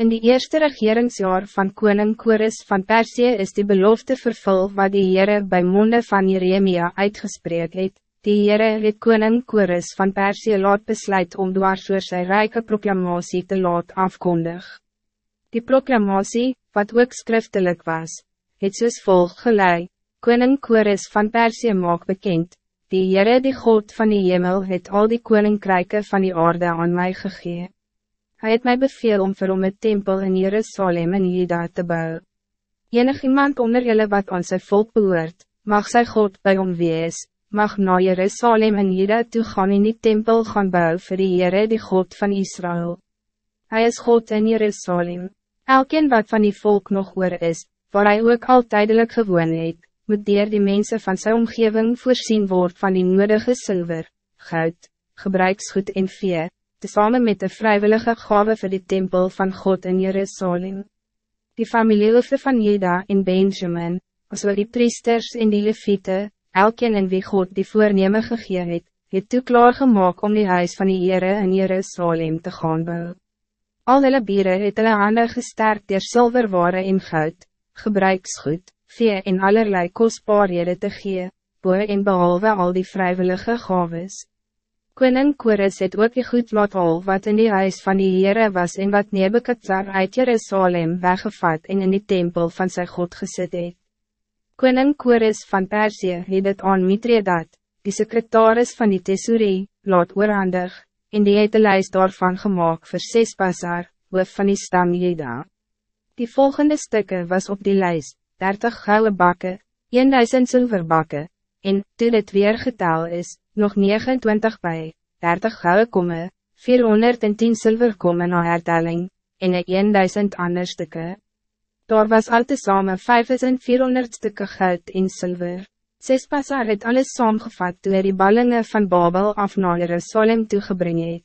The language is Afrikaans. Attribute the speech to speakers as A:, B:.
A: In die eerste regeringsjaar van koning Kores van Persie is die belofte vervul wat die Heere bij monde van Jeremia uitgespreek het. Die Heere het koning Kores van Persie laat besluit om dwars oor sy rijke proclamatie te laat afkondig. Die proclamatie, wat ook schriftelijk was, het soos volg gelei, Koning Kores van Persie maak bekend, die Heere die God van die hemel het al die koninkryke van die aarde aan mij gegeven. Hij het mij beveel om vir hom een tempel in Jerusalem en Juda te bouwen. Enig iemand onder jullie wat aan zijn volk behoort, mag sy God bij hom wees, mag na Jerusalem en Juda toe gaan in die tempel gaan bouwen voor die Heere die God van Israël. Hij is God in Jerusalem. Elkeen wat van die volk nog oor is, waar hij ook al tijdelijk gewoon het, moet dier die mensen van zijn omgeving voorzien word van die nodige zilver, goud, gebruiksgoed en vee, tezamen met de vrijwillige gave voor de tempel van God in Jerusalem. Die familiehoofde van Juda in Benjamin, als wel die priesters en die leviete, elkeen in wie God die voorneme gegee het, het toe klaargemaak om die huis van die Heere in Jerusalem te gaan bou. Al hulle biere het hulle hande gesterkt door zilverwaren en goud, gebruiksgoed, vee en allerlei kostbaarhede te gee, boe en behalve al die vrijwillige gaves. Koning Kores het ook die goed laat al wat in die huis van die Heere was en wat Nebekadzar uit Jerusalem weggevat en in die tempel van zijn God gezet het. Koning Kores van Persie het het aan Mitredat, die secretaris van die Tesourie, laat oorhandig, en die het de lijst daarvan gemaakt voor zes pasar, hoof van die stam Jeda. Die volgende stukken was op die lijst, 30 gouden bakken, 1000 zilverbakken, en, toe dit weer getal is, nog 29 bij, 30 gouden komme, 410 zilver komme na hertelling, en een 1000 ander stukken. Daar was al te samen 5400 stukken goud in zilver. Zes pasar het alles saamgevat toe hy die ballingen van Babel af na Jerusalem toegebring het.